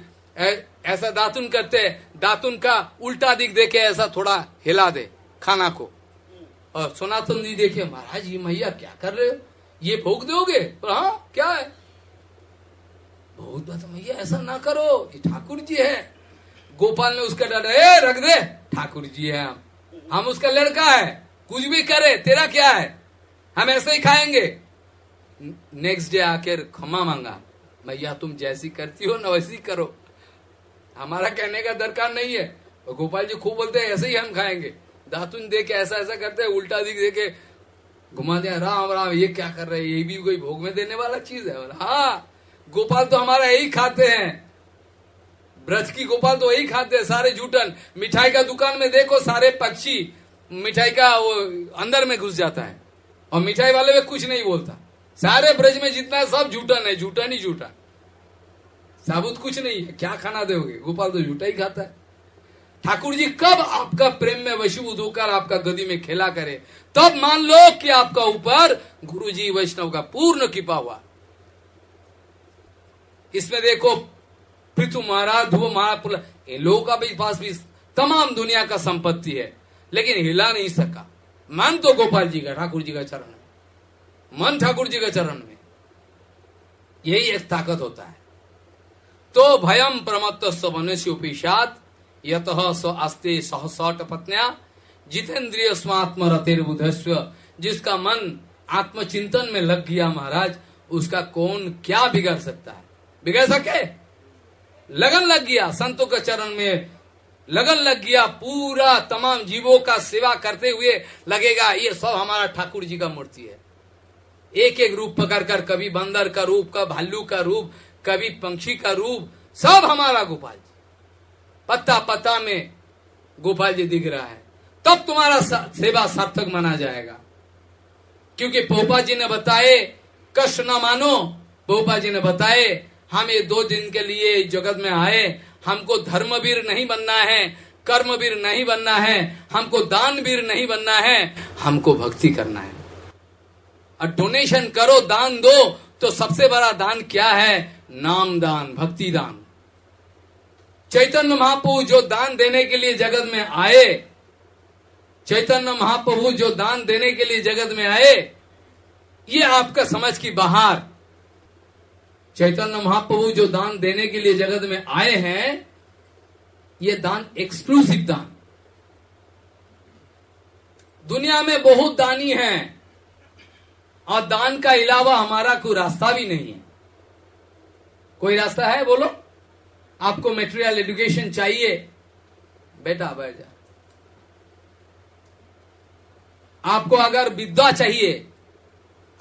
ऐसा दातुन करते हैं। दातुन का उल्टा दिख देखे ऐसा थोड़ा हिला दे खाना को। और सनातन जी देखिए, महाराज, ये मैया क्या कर रहे हो? ये भोग दोगे? हाँ क्या है? बहुत बात मैया, ऐसा ना करो, ये ठाकुर जी है। गोपाल ने उसका ए, रख दे। ठाकुर जी है हम। हम उसका लड़का है। कुछ भी करे, तेरा क्या है? हम ऐसे ही खाएँगे। नेक्स्ट डे आकर क्षमा मांगा। मैया, तुम जैसी करती हो ना वैसी करो। हमारा कहने का दरकार नहीं है। गोपाल जी खूब बोलते हैं, ऐसे ही हम खाएँगे। दातुन दे के ऐसा ऐसा करते हैं, उल्टा दिख दे के घुमा दिया राम राम, ये क्या कर रहे हैं? ये भी कोई भोग में देने वाला चीज़ है? हाँ गोपाल तो हमारा यही खाते हैं। ब्रज की गोपाल तो वही खाते हैं, सारे जूटन मिठाई का दुकान में देखो, सारे पक्षी मिठाई का वो अंदर में घुस जाता है। और मिठाई वाले में कुछ नहीं बोलता। सारे ब्रज में जितना सब झूठन है, झूठन ही झूठा साबुत कुछ नहीं है, क्या खाना दोगे? गोपाल तो झूठा ही खाता है। ठाकुर जी, कब आपका प्रेम में वशीभूत होकर आपका गदी में खेला करे? तब मान लो कि आपका ऊपर गुरु जी वैष्णव का पूर्ण कृपा हुआ। इसमें देखो पृथु महाराज ध्रुव महाराज इन लोगों का भी पास भी तमाम दुनिया का संपत्ति है। लेकिन हिला नहीं सका। मन तो गोपाल जी का, ठाकुर जी का चरण। में मन ठाकुर जी का चरण में। यही एक ताकत होता है। तो भयम प्रमत्त मनुष्य उपीषात यत स अस्ते सहसौट पत्न्या, जितेंद्रिय स्वात्म रतेर बुधस्व, जिसका मन आत्मचिंतन में लग गया महाराज, उसका कौन क्या बिगड़ सकता है? बिगड़ सके? लगन लग गया, संतों के चरण में लगन लग गया, पूरा तमाम जीवों का सेवा करते हुए लगेगा, ये सब हमारा ठाकुर जी का मूर्ति है। एक एक रूप पकड़कर कभी बंदर का रूप का भालू का रूप, कभी पंक्षी का रूप, सब हमारा गोपाल जी। पत्ता पत्ता में गोपाल जी दिख रहा है। तब तुम्हारा सेवा सार्थक माना जाएगा। क्योंकि पोपा जी ने बताए, कष्ट न मानो, पोपा जी ने बताए हम ये दो दिन के लिए जगत में आए। हमको धर्मवीर नहीं बनना है, कर्मवीर नहीं बनना है, हमको दानवीर नहीं बनना है, हमको भक्ति करना है। और डोनेशन करो, दान दो तो सबसे बड़ा दान क्या है? नाम दान, भक्ति दान। चैतन्य महाप्रभु जो दान देने के लिए जगत में आए, चैतन्य महाप्रभु जो दान देने के लिए जगत में आए, ये आपका समझ की बाहर। चैतन्य महाप्रभु जो दान देने के लिए जगत में आए हैं, ये दान एक्सक्लूसिव दान। दुनिया में बहुत दानी हैं, और दान का अलावा हमारा कोई रास्ता भी नहीं है। कोई रास्ता है? बोलो। आपको मेटेरियल एजुकेशन चाहिए। बेटा, बैठ जा। आपको अगर विद्या चाहिए,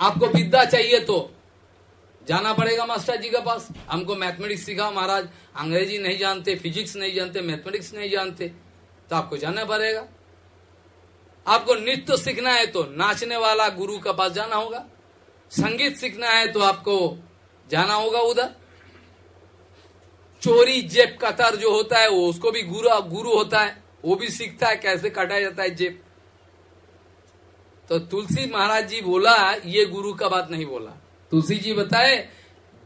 आपको विद्या चाहिए तो जाना पड़ेगा मास्टर जी के पास। हमको मैथमेटिक्स सिखा महाराज। अंग्रेज़ी नहीं जानते फिजिक्स नहीं जानते मैथमेटिक्स नहीं जानते तो आपको जाना पड़ेगा। आपको नृत्य सीखना है तो नाचने वाला गुरु के पास जाना होगा। संगीत सीखना है तो आपको जाना होगा उधर। चोरी, जेब कतर जो होता है, वो उसको भी गुरु गुरु होता है, वो भी सीखता है, कैसे काटा जाता है जेब। तो तुलसी महाराज जी बोला, ये गुरु का बात नहीं बोला। तुलसी जी बताए,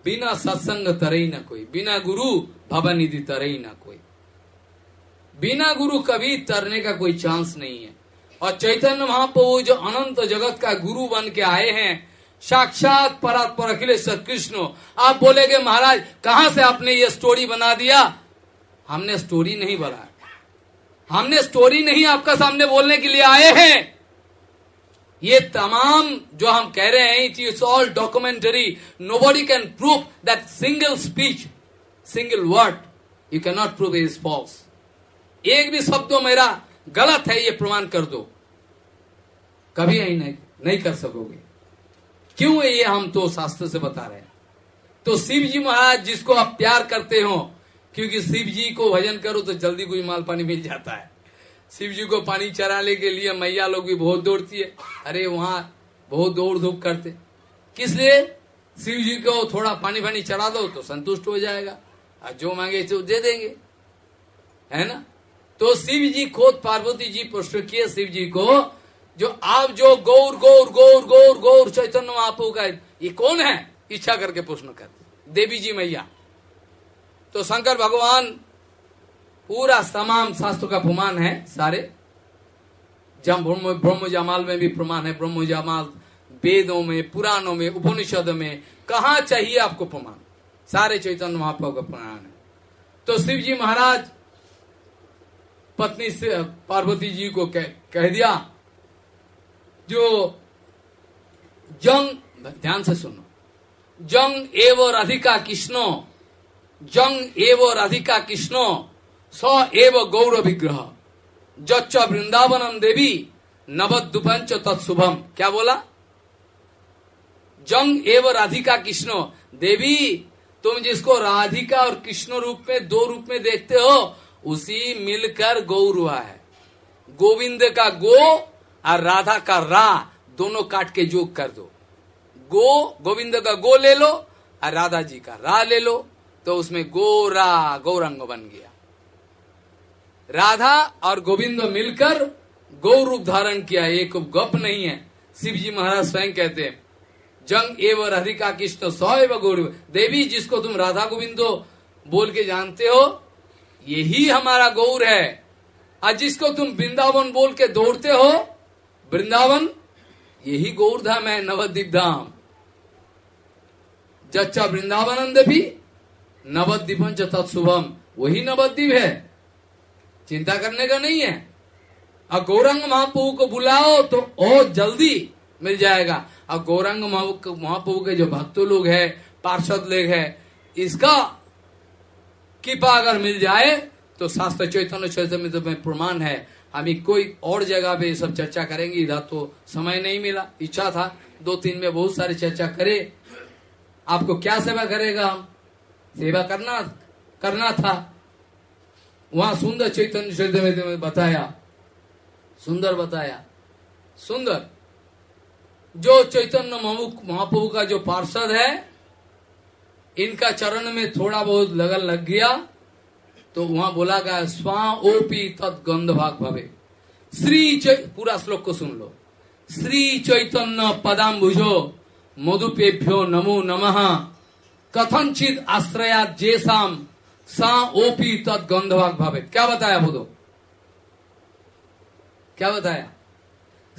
बिना सत्संग तरई ना कोई, बिना गुरु भवन निधि तरई ना कोई। बिना गुरु कभी तरने का कोई चांस नहीं है। और चैतन्य महाप्रभु जो अनंत जगत का गुरु बन के आए हैं, साक्षात परात्पर अखिलेश्वर कृष्ण, आप बोलेगे महाराज, कहा से आपने ये स्टोरी बना दिया? हमने स्टोरी नहीं बनाया हमने स्टोरी नहीं आपका सामने बोलने के लिए आए हैं। ये तमाम जो हम कह रहे हैं it is all documentary nobody can prove that single speech single word you can not prove is false एक भी शब्द मेरा गलत है, ये प्रमाण कर दो। कभी नहीं नहीं कर सकोगे। क्यों ये हम तो शास्त्र से बता रहे हैं? तो शिव जी महाराज जिसको आप प्यार करते हो, क्योंकि शिव जी को भजन करो तो जल्दी कोई माल पानी मिल जाता है। शिव जी को पानी चराने के लिए मैया लोग भी बहुत दौड़ती है। अरे वहाँ बहुत दौड़ धूप करते। किस लिए? शिव जी को थोड़ा पानी पानी चढ़ा दो तो संतुष्ट हो जाएगा। और जो मांगे तो दे देंगे। है ना? तो शिव जी खुद पार्वती जी प्रश्न किए। शिव जी को, जो आप जो गौर गौर गौर गौर गौर चैतन्य महाप्रभु का ये कौन है? इच्छा करके प्रश्न कर देवी जी मैया। तो शंकर भगवान पूरा तमाम शास्त्रों का प्रमाण है सारे। जब ब्रह्म ब्रह्म जमाल में भी प्रमाण है। ब्रह्म जमाल वेदों में पुराणों में उपनिषद में कहा चाहिए आपको प्रमाण? सारे चैतन्य महाप्रभु का प्रमाण है। तो शिव जी महाराज पत्नी से पार्वती जी को कह, कह दिया जो जंग ध्यान से सुनो। जंग एव राधिका कृष्णो जंग एव राधिका कृष्णो स एव गौर विग्रह जच्च वृंदावनम देवी नवद्दुपंच तत्शुभम क्या बोला? जंग एव राधिका कृष्ण, देवी, तुम जिसको राधिका और कृष्ण रूप में, दो रूप में देखते हो, उसी मिलकर गौर हुआ है। गोविंद का गो और राधा का रा, दोनों काट के जोग कर दो। गो, गोविंद का गो ले लो और राधा जी का रा ले लो। तो उसमें गोरा गौरंग बन गया। राधा और गोविंद मिलकर गौ रूप धारण किया। ये एक गप नहीं है। शिव जी महाराज स्वयं कहते हैं, जंग एव राधिका कृष्ण सौ एवं गौर। देवी, जिसको तुम राधा गोविंदो बोल के जानते हो, यही हमारा गौर है। और जिसको तुम वृंदावन बोल के दौड़ते हो, वृंदावन, यही गौर धाम है, नवद्वीप धाम। जच्चा वृंदावन भी नवद्वीपन तत्शुभम वही नवद्वीप है। चिंता करने का नहीं है। और गौरंग महाप्रभु को बुलाओ तो और जल्दी मिल जाएगा। और गौरंग महाप्रभु के जो भक्त लोग है, पार्षद लोग है, इसका कृपा अगर मिल जाए तो शास्त्र चैतन्य चैतन्य में तो प्रमाण है। हम कोई और जगह पे ये सब चर्चा करेंगे, इधर तो समय नहीं मिला। इच्छा था, दो तीन में बहुत सारी चर्चा करे। आपको क्या सेवा करेगा हम? सेवा करना करना था। वहाँ सुंदर चैतन्य चैतन्य में बताया। सुंदर बताया। सुंदर। जो चैतन्य महाप्रभु का जो पार्षद है, इनका चरण में थोड़ा बहुत लगन लग गया तो वहाँ बोला गया स्वा ओपी तत् गंध भाग भवे। श्री पूरा श्लोक को सुन लो। श्री चैतन्य पदाम्बुजो मधुपेभ्यो नमो नमः। कथनचित आश्रया जेसाम सा ओपी तत् गंध भाग भवे क्या बताया बोलो? क्या बताया?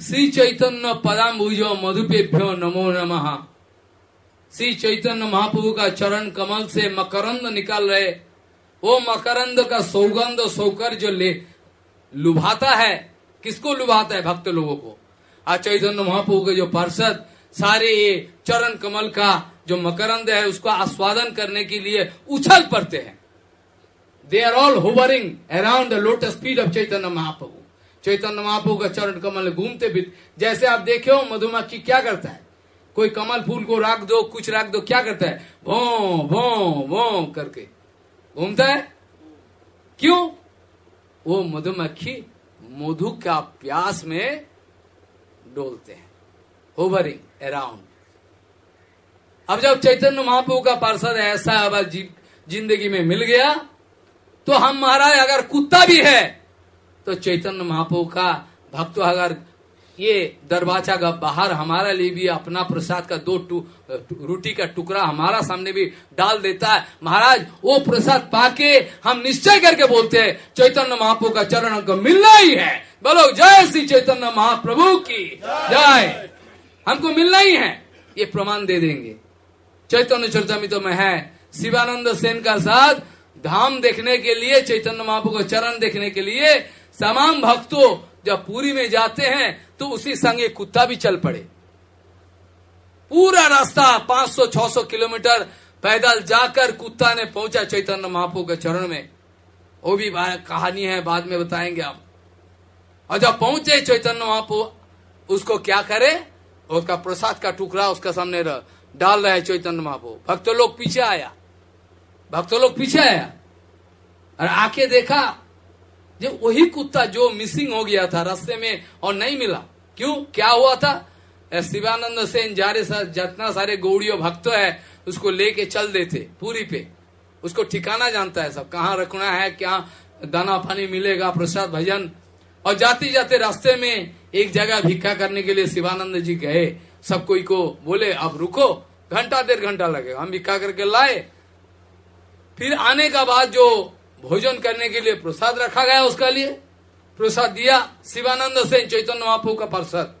श्री चैतन्य पदाम्बुजो मधुपेभ्यो नमो नमः। श्री चैतन्य महाप्रभु का चरण कमल से मकरंद निकाल रहे। वो मकरंद का सौगंध सौकर जो ले लुभाता है। किसको लुभाता है भक्त लोगों को? आज चैतन्य महाप्रभु के जो पार्षद, सारे ये चरण कमल का जो मकरंद है, उसको आस्वादन करने के लिए उछल पड़ते हैं। They are all hovering around the lotus speed of Chaitanya Mahaprabhu Chaitanya Mahaprabhu का चरण कमल घूमते भी जैसे आप देखे हो मधुमक्खी क्या करता है? कोई कमल फूल को रख दो, कुछ रख दो, क्या करता है? भो भो भो करके। घूमता है? क्यों? वो मधुमक्खी मधु का प्यास में डोलते हैं। होवरिंग अराउंड अब जब चैतन्य महाप्रभु का पार्षद ऐसा अब ज़िंदगी में मिल गया तो हम महाराज, अगर कुत्ता भी है तो चैतन्य महाप्रभु का भक्त अगर ये दरवाज़ा का बाहर हमारा लिए भी अपना प्रसाद का दो टू, रोटी का टुकड़ा हमारा सामने भी डाल देता है। महाराज, वो प्रसाद पाके हम निश्चय करके बोलते हैं, चैतन्य महाप्रभु का चरण हमको मिलना ही है। बोलो, जय श्री चैतन्य महाप्रभु की जय। हमको मिलना ही है। ये प्रमाण दे देंगे। चैतन्य चर्चा में तो मैं है। शिवानंद सेन का साथ धाम देखने के लिए, चैतन्य महाप्रभु का चरण देखने के लिए, तमाम भक्तों जब पूरी में जाते हैं तो उसी संग एक कुत्ता भी चल पड़े। पूरा रास्ता 500-600 किलोमीटर पैदल जाकर कुत्ता ने पहुँचा चैतन्य महापो के चरण में। वो भी कहानी है, बाद में बताएँगे आप। और जब पहुँचे चैतन्य महापो उसको क्या करे? उसका प्रसाद का टुकड़ा उसका सामने डाल रहे चैतन्य महापो भक्त लोग पीछे आया। भक्त लोग पीछे आया और आके देखा जो वही कुत्ता जो मिसिंग हो गया था रास्ते में और नहीं मिला। क्यों? क्या हुआ था? शिवानंद सेन जारे सा, जितना सारे गौड़ियों भक्त है उसको लेके चल देते पूरी पे। उसको ठिकाना जानता है सब। कहाँ रखना है क्या दाना पानी मिलेगा प्रसाद भजन। और जाते जाते रास्ते में एक जगह भिक्खा करने के लिए शिवानंद जी गए सब कोई को बोले अब रुको। घंटा डेढ़ घंटा लगेगा। हम भिक्खा करके लाए फिर आने का बाद जो भोजन करने के लिए प्रसाद रखा गया उसका लिए, प्रसाद दिया शिवानंद से चैतन्य महाप्रभु का प्रसाद।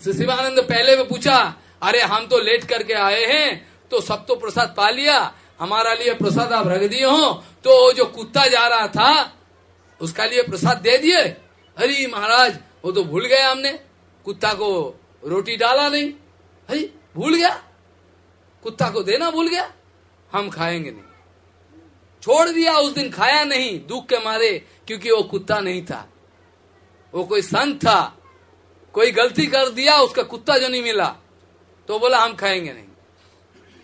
शिवानंद पहले में पूछा, अरे, हम तो लेट करके आए हैं तो सब तो प्रसाद पा लिया, हमारा लिए प्रसाद आप रख दिए हो तो जो कुत्ता जा रहा था, उसका लिए प्रसाद दे दिए? अरे महाराज, वो तो भूल गया हमने, कुत्ता को रोटी डाला नहीं। अरे, भूल गया? कुत्ता को देना भूल गया? हम खाएँगे नहीं। छोड़ दिया, उस दिन खाया नहीं, दुख के मारे, क्योंकि वो कुत्ता नहीं था। वो कोई संत था, कोई गलती कर दिया, उसका कुत्ता जो नहीं मिला तो बोला, हम खाएँगे नहीं।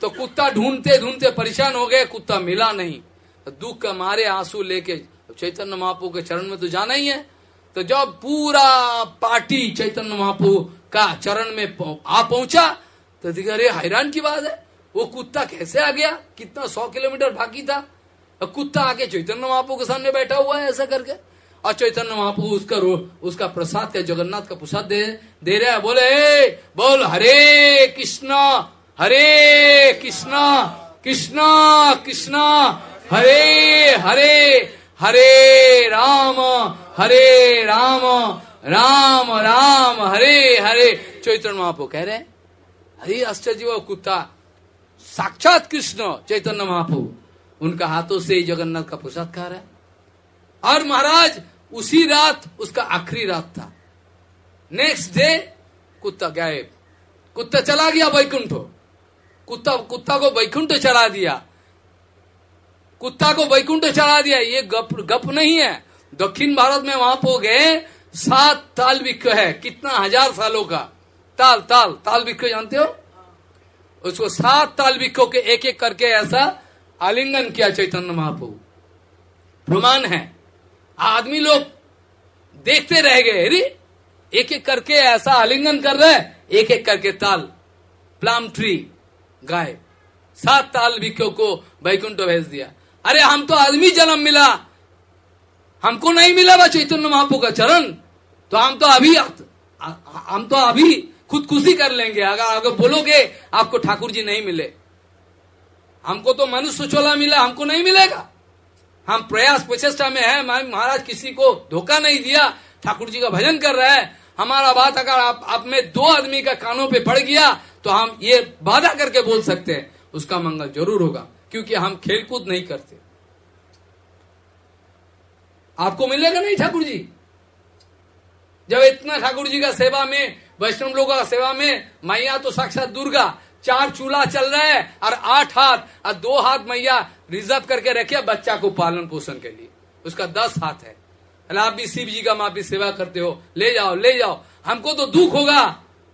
तो कुत्ता ढूंढते ढूंढते परेशान हो गए कुत्ता मिला नहीं। तो दुख के मारे आँसू लेके चैतन्य महापू के चरण में तो जाना ही है। तो जब पूरा पार्टी चैतन्य महापू का चरण में आ पहुँचा तो दिखा, अरे, हैरान की बात है। वो कुत्ता कैसे आ गया? कितना सौ किलोमीटर बाकी था? कुत्ता आके चैतन्य महापू के सामने बैठा हुआ है ऐसा करके। और चैतन्य महाप्रभु उसका रो, उसका प्रसाद का, जगन्नाथ का प्रसाद दे दे रहा है, बोले बोल, हरे कृष्ण हरे कृष्ण कृष्ण कृष्ण, हरे हरे हरे राम हरे राम राम राम, हरे हरे। चैतन्य महाप्रभु कह रहे हैं हरे आश्चर्य कुत्ता साक्षात कृष्ण चैतन्य महाप्रभु, उनका हाथों से जगन्नाथ का प्रसाद खा रहा है। और महाराज, उसी रात, उसका आखिरी रात था। नेक्स्ट डे कुत्ता गायब। कुत्ता चला गया वैकुंठ। कुत्ता कुत्ता को वैकुंठ चला दिया। कुत्ता को वैकुंठ चला दिया। ये गप गप नहीं है। दक्षिण भारत में वहाँ पो गए सात ताल विक्ष है। कितना हज़ार सालों का। ताल ताल ताल विक्ष जानते हो? उसको सात ताल विक्षों के एक एक करके ऐसा आलिंगन किया चैतन्य महाप्रभु। प्रमाण है। आदमी लोग देखते रह गए, अरे एक एक करके ऐसा आलिंगन कर रहे एक एक करके ताल। प्लाम ट्री, गाय। सात ताल भिक्खों को बैकुंठ भेज दिया। अरे, हम तो आदमी जन्म मिला। हमको नहीं मिला वह चैतन्य महापू का चरण। तो हम तो अभी, हम तो अभी खुदकुशी कर लेंगे। अगर अगर बोलोगे आपको ठाकुर जी नहीं मिले। हमको तो मनुष्य चोला मिला हमको नहीं मिलेगा। हम प्रयास प्रचेष्टा में है महाराज किसी को धोखा नहीं दिया ठाकुर जी का भजन कर रहा है। हमारा बात अगर आप, आप में दो आदमी का कानों पे पड़ गया तो हम ये वादा करके बोल सकते हैं उसका मंगल ज़रूर होगा क्योंकि हम खेलकूद नहीं करते। आपको मिलेगा नहीं ठाकुर जी? जब इतना ठाकुर जी का सेवा में वैष्णव लोगों का सेवा में मैया तो साक्षात दुर्गा। चार चूल्हा चल रहे है और आठ हाथ और दो हाथ मैया रिज़र्व करके रखे बच्चा को पालन पोषण के लिए। उसका दस हाथ है। अरे आप भी शिव जी का माँ भी सेवा करते हो। ले जाओ ले जाओ। हमको तो दुख होगा।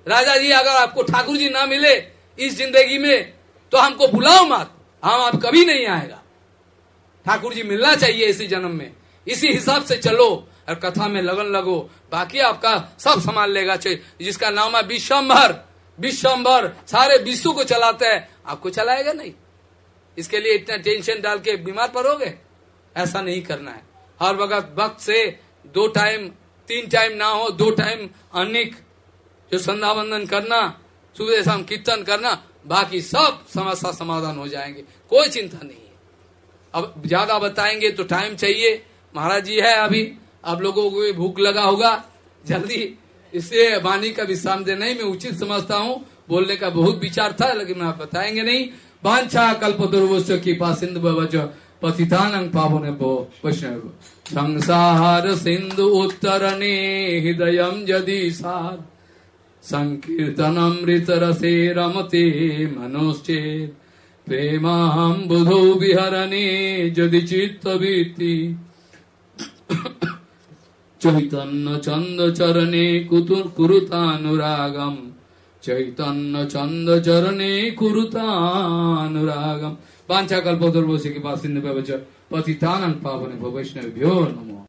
राजा जी, अगर आपको ठाकुर जी ना मिले इस ज़िंदगी में तो हमको बुलाओ मत। हम आप कभी नहीं आएगा। ठाकुर जी मिलना चाहिए इसी जन्म में। इसी हिसाब से चलो। और कथा में लगन लगो। बाकी आपका सब संभाल लेगा जिसका नाम है विश्वम्भर विश्वम्भर सारे विश्व को चलाते हैं। आपको चलाएगा नहीं। इसके लिए इतना टेंशन डाल के बीमार पड़ोगे? ऐसा नहीं करना है। हर वक्त वक्त से दो टाइम, तीन टाइम ना हो, दो टाइम अनिक जो संध्या बंदन करना, सुबह शाम कीर्तन करना, बाकी सब समस्या समाधान हो जाएँगे। कोई चिंता नहीं है। अब ज़्यादा बताएँगे तो टाइम चाहिए। महाराज जी है अभी। आप लोगों को भी भूख लगा होगा। जल्दी इसलिए वाणी का विश्राम देना ही मैं उचित समझता हूँ। बोलने का बहुत विचार था, लेकिन आप बताएँगे नहीं। वांछा कल्प दुर्वश की पासिंद पतितानं पावन वैष्णव। संसार सिंधु उत्तरणे हृदय यदि सार। संकीर्तनमृत रसे रमते मनोश्चेत। प्रेमाम बुधो विहरणे यदि चित्तवृत्ति चैतन्य चंद चरणे कुरुतानुरागम चैतन्य चंद चरणे कुरुतानुरागम वांछा कल्पतरुवशी के पास सिंधु पतितानंद पावन वैष्णव नमो